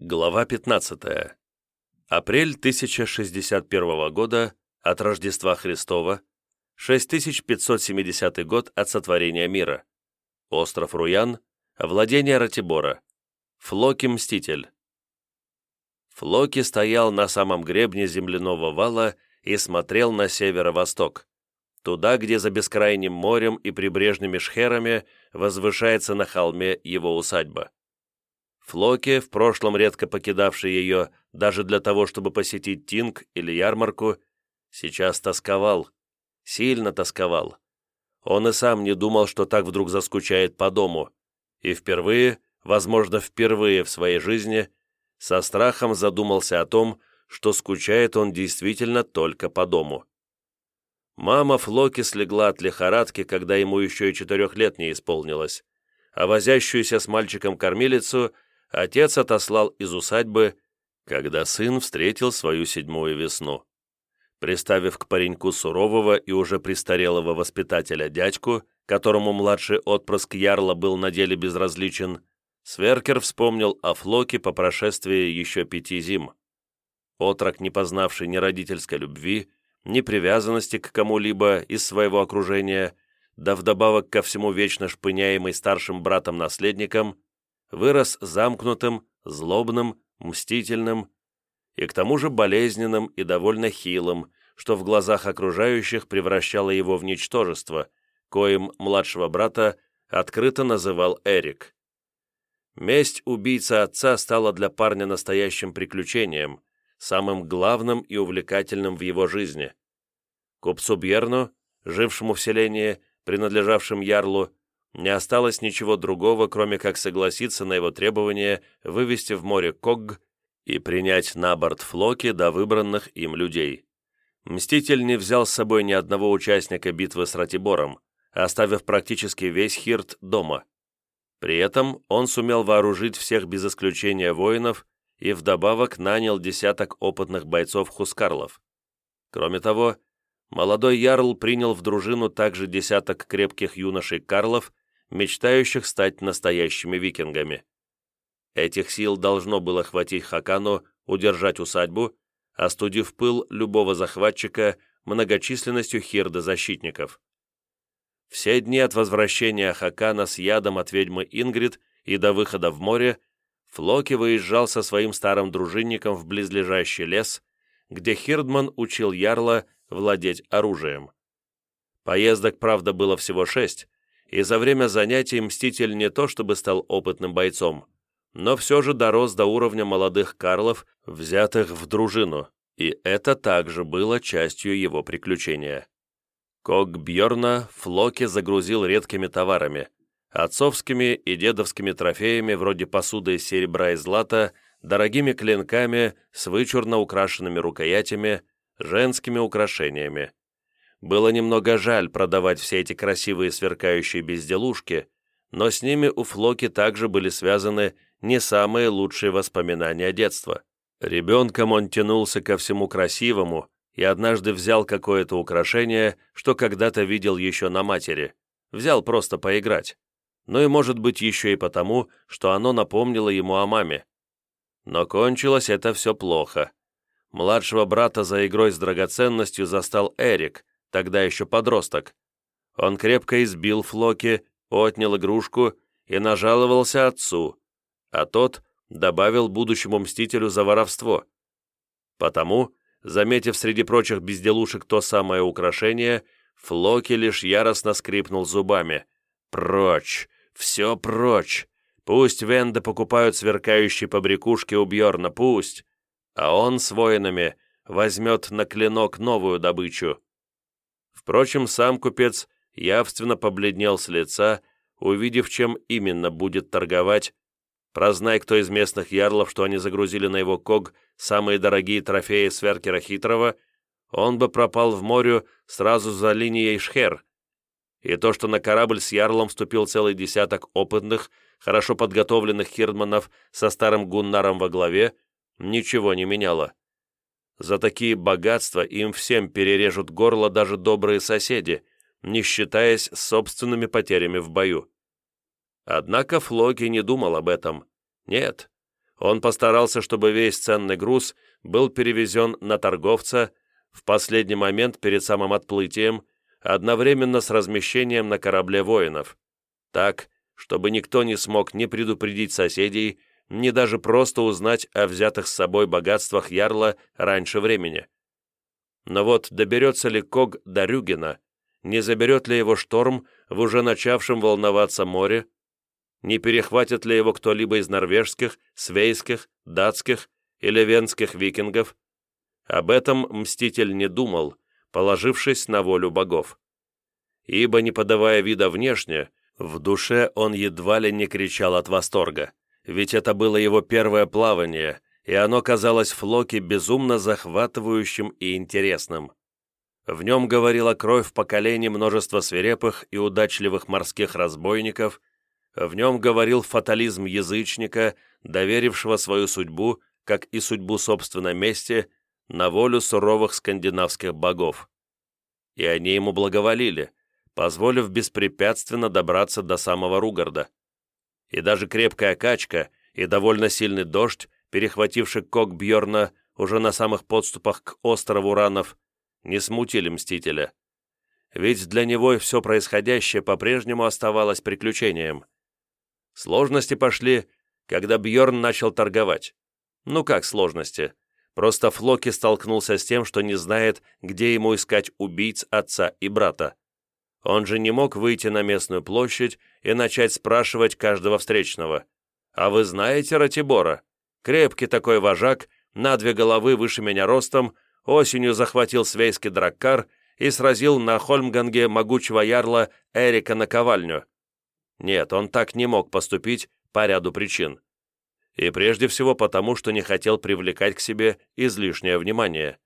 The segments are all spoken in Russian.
Глава 15. Апрель 1061 года от Рождества Христова, 6570 год от сотворения мира. Остров Руян, владение Ратибора. Флоки Мститель. Флоки стоял на самом гребне земляного вала и смотрел на северо-восток, туда, где за бескрайним морем и прибрежными шхерами возвышается на холме его усадьба. Флоки, в прошлом редко покидавший ее даже для того, чтобы посетить Тинг или ярмарку, сейчас тосковал, сильно тосковал. Он и сам не думал, что так вдруг заскучает по дому, и впервые, возможно, впервые в своей жизни, со страхом задумался о том, что скучает он действительно только по дому. Мама Флоки слегла от лихорадки, когда ему еще и четырех лет не исполнилось, а возящуюся с мальчиком кормилицу – отец отослал из усадьбы, когда сын встретил свою седьмую весну. Приставив к пареньку сурового и уже престарелого воспитателя дядьку, которому младший отпрыск Ярла был на деле безразличен, Сверкер вспомнил о Флоке по прошествии еще пяти зим. Отрок, не познавший ни родительской любви, ни привязанности к кому-либо из своего окружения, да вдобавок ко всему вечно шпыняемый старшим братом-наследником, вырос замкнутым, злобным, мстительным и к тому же болезненным и довольно хилым, что в глазах окружающих превращало его в ничтожество, коим младшего брата открыто называл Эрик. Месть убийцы отца стала для парня настоящим приключением, самым главным и увлекательным в его жизни. Купцу Бьерну, жившему в селении, принадлежавшем Ярлу, не осталось ничего другого, кроме как согласиться на его требование вывести в море Когг и принять на борт Флоки до выбранных им людей. Мститель не взял с собой ни одного участника битвы с Ратибором, оставив практически весь Хирт дома. При этом он сумел вооружить всех без исключения воинов и вдобавок нанял десяток опытных бойцов Хускарлов. Кроме того, молодой Ярл принял в дружину также десяток крепких юношей Карлов мечтающих стать настоящими викингами. Этих сил должно было хватить Хакану удержать усадьбу, остудив пыл любого захватчика многочисленностью хирда защитников. Все дни от возвращения Хакана с ядом от ведьмы Ингрид и до выхода в море Флоки выезжал со своим старым дружинником в близлежащий лес, где Хирдман учил Ярла владеть оружием. Поездок, правда, было всего шесть, и за время занятий Мститель не то чтобы стал опытным бойцом, но все же дорос до уровня молодых Карлов, взятых в дружину, и это также было частью его приключения. Ког Бьорна Флоки загрузил редкими товарами, отцовскими и дедовскими трофеями вроде посуды из серебра и злата, дорогими клинками с вычурно украшенными рукоятями, женскими украшениями. Было немного жаль продавать все эти красивые сверкающие безделушки, но с ними у Флоки также были связаны не самые лучшие воспоминания детства. Ребенком он тянулся ко всему красивому и однажды взял какое-то украшение, что когда-то видел еще на матери. Взял просто поиграть. Ну и может быть еще и потому, что оно напомнило ему о маме. Но кончилось это все плохо. Младшего брата за игрой с драгоценностью застал Эрик, тогда еще подросток. Он крепко избил Флоки, отнял игрушку и нажаловался отцу, а тот добавил будущему мстителю за воровство. Потому, заметив среди прочих безделушек то самое украшение, Флоки лишь яростно скрипнул зубами. «Прочь! Все прочь! Пусть венды покупают сверкающие побрякушки у Бьорна, пусть! А он с воинами возьмет на клинок новую добычу. Впрочем, сам купец явственно побледнел с лица, увидев, чем именно будет торговать. Прознай кто из местных ярлов, что они загрузили на его ког самые дорогие трофеи Сверкера Хитрого, он бы пропал в море сразу за линией Шхер. И то, что на корабль с ярлом вступил целый десяток опытных, хорошо подготовленных хирдманов со старым гуннаром во главе, ничего не меняло. За такие богатства им всем перережут горло даже добрые соседи, не считаясь собственными потерями в бою. Однако Флоки не думал об этом. Нет, Он постарался, чтобы весь ценный груз был перевезен на торговца в последний момент перед самым отплытием, одновременно с размещением на корабле воинов, так, чтобы никто не смог ни предупредить соседей, ни даже просто узнать о взятых с собой богатствах Ярла раньше времени. Но вот доберется ли Ког до Рюгена, не заберет ли его шторм в уже начавшем волноваться море, не перехватит ли его кто-либо из норвежских, свейских, датских или венских викингов. Об этом Мститель не думал, положившись на волю богов. Ибо, не подавая вида внешне, в душе он едва ли не кричал от восторга, ведь это было его первое плавание, и оно казалось Флоке безумно захватывающим и интересным. В нем говорила кровь поколений множества свирепых и удачливых морских разбойников, в нем говорил фатализм язычника, доверившего свою судьбу, как и судьбу собственной мести, на волю суровых скандинавских богов. И они ему благоволили, позволив беспрепятственно добраться до самого Ругарда. И даже крепкая качка и довольно сильный дождь, перехвативший кок Бьорна уже на самых подступах к острову Ранов, не смутили Мстителя. Ведь для него все происходящее по-прежнему оставалось приключением – Сложности пошли, когда Бьорн начал торговать. Ну как сложности? Просто Флоки столкнулся с тем, что не знает, где ему искать убийц отца и брата. Он же не мог выйти на местную площадь и начать спрашивать каждого встречного. «А вы знаете Ратибора? Крепкий такой вожак, на две головы выше меня ростом, осенью захватил свейский драккар и сразил на Хольмганге могучего ярла Эрика на ковальню. Нет, он так не мог поступить по ряду причин. И прежде всего потому, что не хотел привлекать к себе излишнее внимание.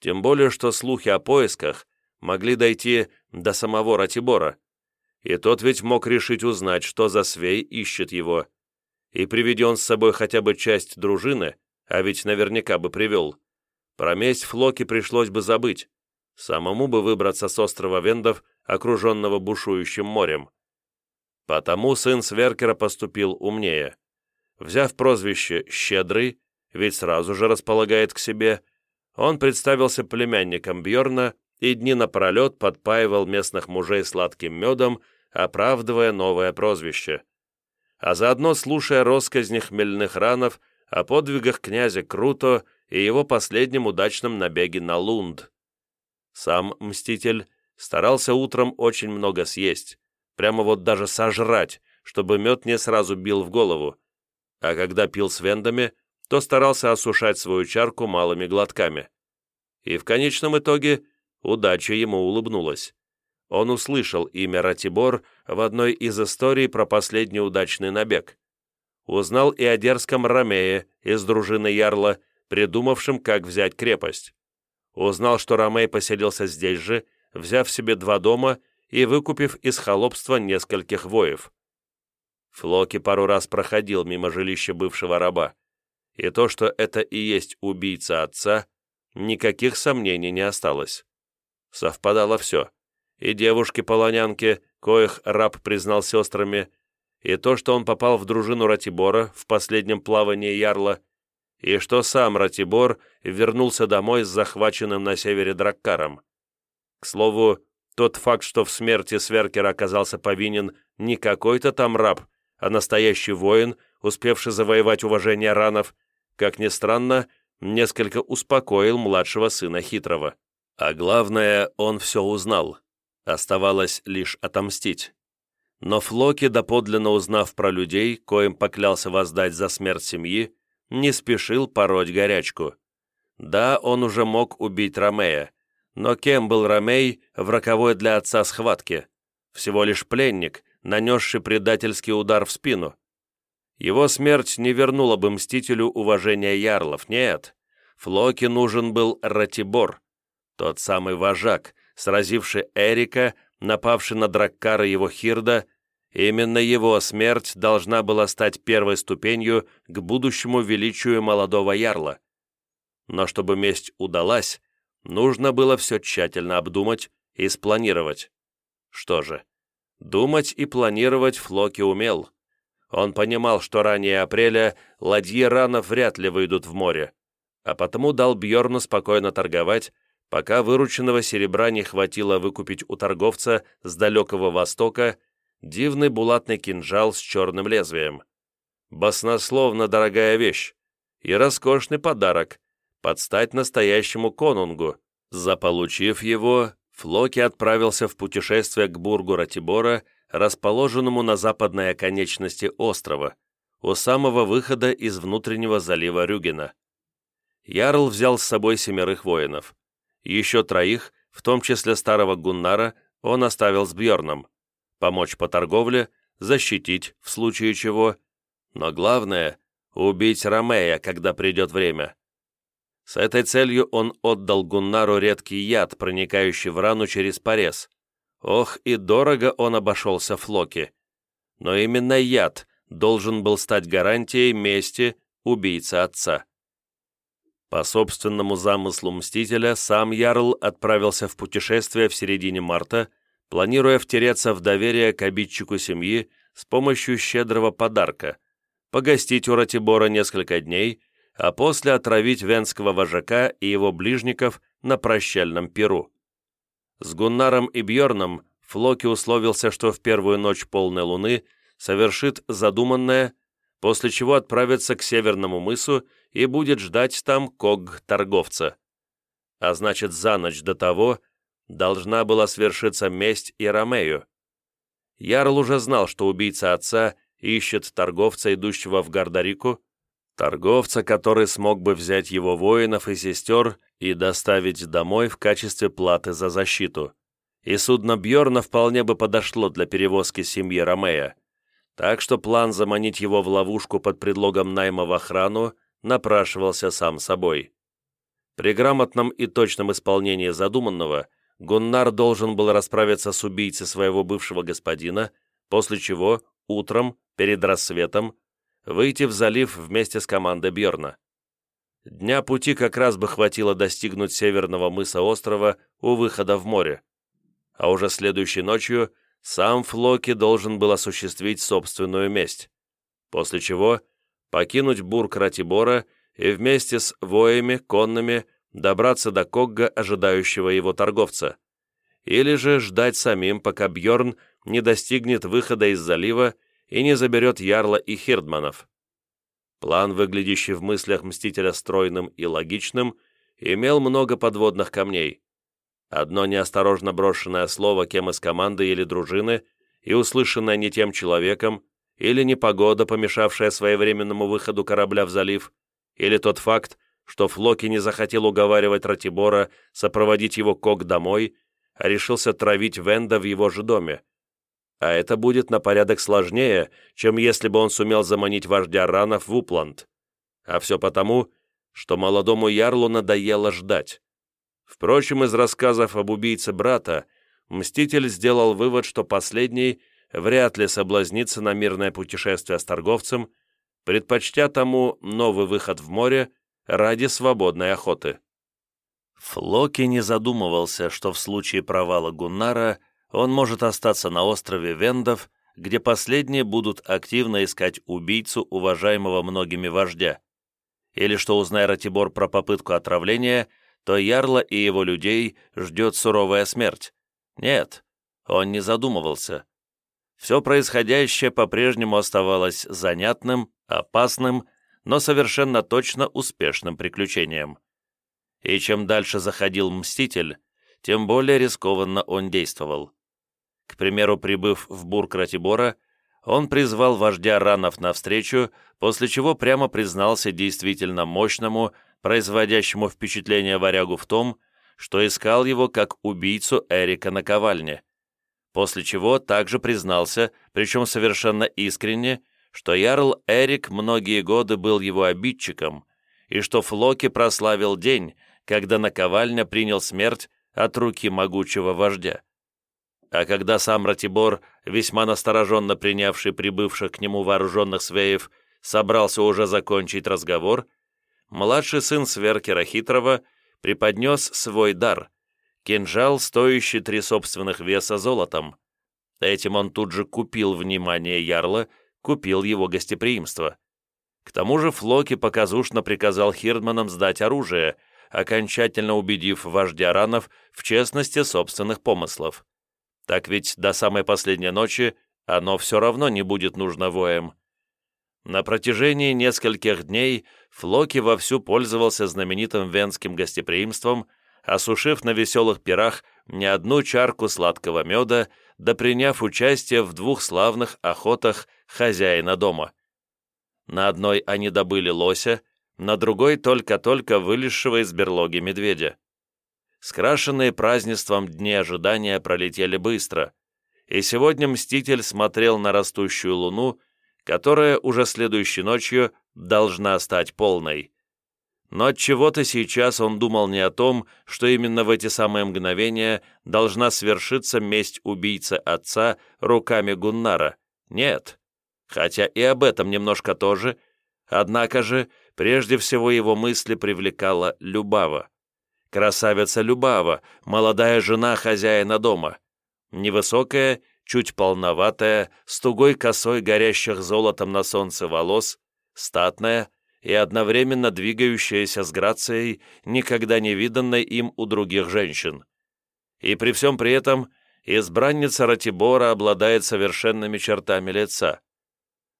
Тем более, что слухи о поисках могли дойти до самого Ратибора, и тот ведь мог решить узнать, что за свей ищет его. И приведи он с собой хотя бы часть дружины, а ведь наверняка бы привел, про месть Флоки пришлось бы забыть, самому бы выбраться с острова Вендов, окруженного бушующим морем. Потому сын Сверкера поступил умнее. Взяв прозвище «Щедрый», ведь сразу же располагает к себе, он представился племянником Бьорна и дни напролет подпаивал местных мужей сладким медом, оправдывая новое прозвище. А заодно слушая россказни хмельных ранов о подвигах князя Круто и его последнем удачном набеге на Лунд. Сам Мститель старался утром очень много съесть, Прямо вот даже сожрать, чтобы мед не сразу бил в голову. А когда пил с вендами, то старался осушать свою чарку малыми глотками. И в конечном итоге удача ему улыбнулась. Он услышал имя Ратибор в одной из историй про последний удачный набег. Узнал и о дерзком Ромее из дружины Ярла, придумавшем, как взять крепость. Узнал, что Ромей поселился здесь же, взяв себе два дома и выкупив из холопства нескольких воев. Флоки пару раз проходил мимо жилища бывшего раба, и то, что это и есть убийца отца, никаких сомнений не осталось. Совпадало все. И девушки-полонянки, коих раб признал сестрами, и то, что он попал в дружину Ратибора в последнем плавании Ярла, и что сам Ратибор вернулся домой с захваченным на севере Драккаром. К слову, тот факт, что в смерти Сверкера оказался повинен не какой-то там раб, а настоящий воин, успевший завоевать уважение ранов, как ни странно, несколько успокоил младшего сына Хитрого. А главное, он все узнал. Оставалось лишь отомстить. Но Флоки, доподлинно узнав про людей, коим поклялся воздать за смерть семьи, не спешил пороть горячку. Да, он уже мог убить Ромея, но кем был Ромей в роковой для отца схватке? Всего лишь пленник, нанесший предательский удар в спину. Его смерть не вернула бы Мстителю уважения ярлов, нет. Флоке нужен был Ратибор, тот самый вожак, сразивший Эрика, напавший на Драккара его Хирда, именно его смерть должна была стать первой ступенью к будущему величию молодого ярла. Но чтобы месть удалась, Нужно было все тщательно обдумать и спланировать. Что же, думать и планировать Флоки умел. Он понимал, что ранее апреля ладьи ранов вряд ли выйдут в море, а потому дал Бьорну спокойно торговать, пока вырученного серебра не хватило выкупить у торговца с далекого востока дивный булатный кинжал с черным лезвием. Баснословно дорогая вещь и роскошный подарок, подстать настоящему конунгу. Заполучив его, Флоки отправился в путешествие к бургу Ратибора, расположенному на западной оконечности острова, у самого выхода из внутреннего залива Рюгена. Ярл взял с собой семерых воинов. Еще троих, в том числе старого Гуннара, он оставил с Бьорном. Помочь по торговле, защитить, в случае чего. Но главное — убить Ромея, когда придет время. С этой целью он отдал Гуннару редкий яд, проникающий в рану через порез. Ох, и дорого он обошелся Флоке. Но именно яд должен был стать гарантией мести убийцы отца. По собственному замыслу Мстителя, сам Ярл отправился в путешествие в середине марта, планируя втереться в доверие к обидчику семьи с помощью щедрого подарка, погостить у Ратибора несколько дней, а после отравить венского вожака и его ближников на прощальном перу. С Гуннаром и Бьорном Флоки условился, что в первую ночь полной луны совершит задуманное, после чего отправится к северному мысу и будет ждать там Ког-торговца. А значит, за ночь до того должна была свершиться месть и Ромею. Ярл уже знал, что убийца отца ищет торговца, идущего в Гардарику, торговца, который смог бы взять его воинов и сестер и доставить домой в качестве платы за защиту. И судно Бьорна вполне бы подошло для перевозки семьи Ромея. Так что план заманить его в ловушку под предлогом найма в охрану напрашивался сам собой. При грамотном и точном исполнении задуманного Гуннар должен был расправиться с убийцей своего бывшего господина, после чего, утром, перед рассветом, выйти в залив вместе с командой Бьорна. Дня пути как раз бы хватило достигнуть северного мыса острова у выхода в море. А уже следующей ночью сам Флоки должен был осуществить собственную месть. После чего покинуть бург Ратибора и вместе с воями, конными, добраться до Когга, ожидающего его торговца. Или же ждать самим, пока Бьорн не достигнет выхода из залива и не заберет Ярла и Хирдманов. План, выглядящий в мыслях Мстителя стройным и логичным, имел много подводных камней. Одно неосторожно брошенное слово кем из команды или дружины и услышанное не тем человеком или непогода, помешавшая своевременному выходу корабля в залив, или тот факт, что Флоки не захотел уговаривать Ратибора сопроводить его Кок домой, а решился травить Венда в его же доме. А это будет на порядок сложнее, чем если бы он сумел заманить вождя ранов в Упланд. А все потому, что молодому ярлу надоело ждать. Впрочем, из рассказов об убийце брата Мститель сделал вывод, что последний – вряд ли соблазнится на мирное путешествие с торговцем, предпочтя тому новый выход в море ради свободной охоты. Флоки не задумывался, что в случае провала Гуннара он может остаться на острове Вендов, где последние будут активно искать убийцу уважаемого многими вождя. Или что, узная Ратибор про попытку отравления, то Ярла и его людей ждет суровая смерть. Нет, он не задумывался. Все происходящее по-прежнему оставалось занятным, опасным, но совершенно точно успешным приключением. И чем дальше заходил Мститель, тем более рискованно он действовал. К примеру, прибыв в Бург Ратибора, он призвал вождя ранов навстречу, после чего прямо признался действительно мощному, производящему впечатление варягу в том, что искал его как убийцу Эрика на ковальне после чего также признался, причем совершенно искренне, что Ярл Эрик многие годы был его обидчиком, и что Флоки прославил день, когда наковальня принял смерть от руки могучего вождя. А когда сам Ратибор, весьма настороженно принявший прибывших к нему вооруженных свеев, собрался уже закончить разговор, младший сын Сверкера Хитрого преподнес свой дар, кинжал, стоящий три собственных веса золотом. Этим он тут же купил внимание Ярла, купил его гостеприимство. К тому же Флоки показушно приказал Хирдманам сдать оружие, окончательно убедив вождя ранов в честности собственных помыслов. Так ведь до самой последней ночи оно все равно не будет нужно воем. На протяжении нескольких дней Флоки вовсю пользовался знаменитым венским гостеприимством, осушив на веселых пирах не одну чарку сладкого меда, да приняв участие в двух славных охотах хозяина дома. На одной они добыли лося, на другой только-только вылезшего из берлоги медведя. Скрашенные празднеством дни ожидания пролетели быстро, и сегодня Мститель смотрел на растущую луну, которая уже следующей ночью должна стать полной. Но от чего то сейчас он думал не о том, что именно в эти самые мгновения должна свершиться месть убийцы отца руками Гуннара. Нет. Хотя и об этом немножко тоже. Однако же, прежде всего его мысли привлекала Любава. Красавица Любава, молодая жена хозяина дома. Невысокая, чуть полноватая, с тугой косой горящих золотом на солнце волос, статная, и одновременно двигающаяся с грацией, никогда не виданной им у других женщин. И при всем при этом избранница Ратибора обладает совершенными чертами лица.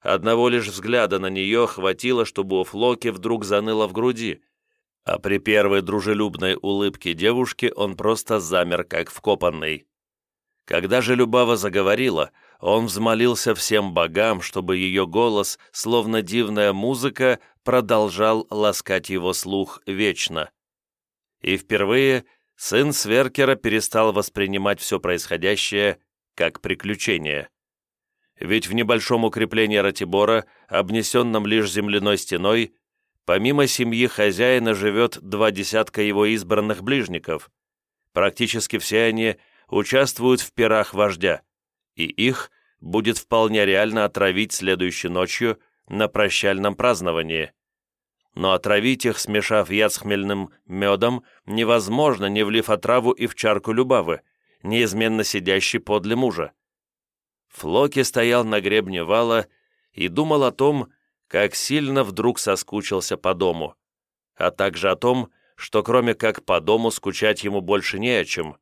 Одного лишь взгляда на нее хватило, чтобы у Флоки вдруг заныло в груди, а при первой дружелюбной улыбке девушки он просто замер, как вкопанный. Когда же Любава заговорила, он взмолился всем богам, чтобы ее голос, словно дивная музыка, продолжал ласкать его слух вечно. И впервые сын Сверкера перестал воспринимать все происходящее как приключение. Ведь в небольшом укреплении Ратибора, обнесенном лишь земляной стеной, помимо семьи хозяина живет два десятка его избранных ближников. Практически все они участвуют в пирах вождя, и их будет вполне реально отравить следующей ночью на прощальном праздновании. Но отравить их, смешав яд с хмельным медом, невозможно, не влив отраву и в чарку любавы, неизменно сидящей подле мужа. Флоки стоял на гребне вала и думал о том, как сильно вдруг соскучился по дому, а также о том, что кроме как по дому скучать ему больше не о чем,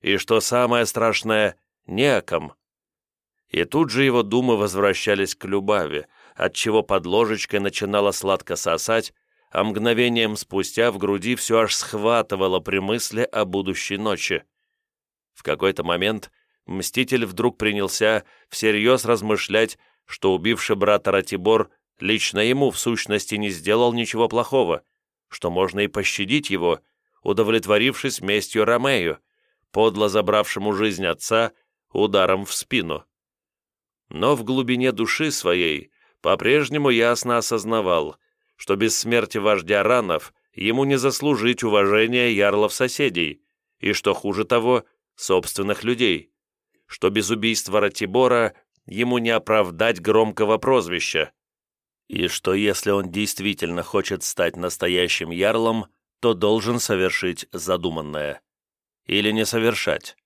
и что самое страшное, не о ком. И тут же его думы возвращались к Любави, отчего под ложечкой начинала сладко сосать, а мгновением спустя в груди все аж схватывало при мысли о будущей ночи. В какой-то момент Мститель вдруг принялся всерьез размышлять, что убивший брата Ратибор лично ему в сущности не сделал ничего плохого, что можно и пощадить его, удовлетворившись местью Ромею, подло забравшему жизнь отца ударом в спину но в глубине души своей по-прежнему ясно осознавал, что без смерти вождя ранов ему не заслужить уважения ярлов-соседей, и, что хуже того, собственных людей, что без убийства Ратибора ему не оправдать громкого прозвища, и что если он действительно хочет стать настоящим ярлом, то должен совершить задуманное. Или не совершать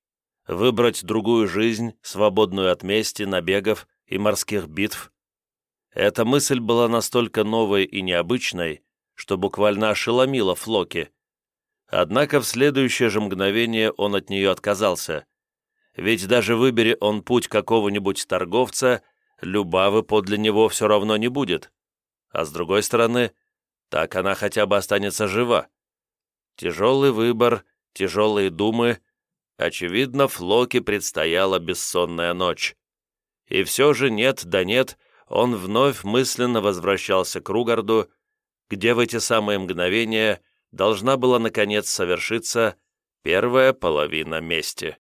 выбрать другую жизнь, свободную от мести, набегов и морских битв. Эта мысль была настолько новой и необычной, что буквально ошеломила Флоки. Однако в следующее же мгновение он от нее отказался. Ведь даже выбери он путь какого-нибудь торговца, Любавы подле него все равно не будет. А с другой стороны, так она хотя бы останется жива. Тяжелый выбор, тяжелые думы — Очевидно, Флоке предстояла бессонная ночь. И все же нет да нет, он вновь мысленно возвращался к Ругарду, где в эти самые мгновения должна была наконец совершиться первая половина мести.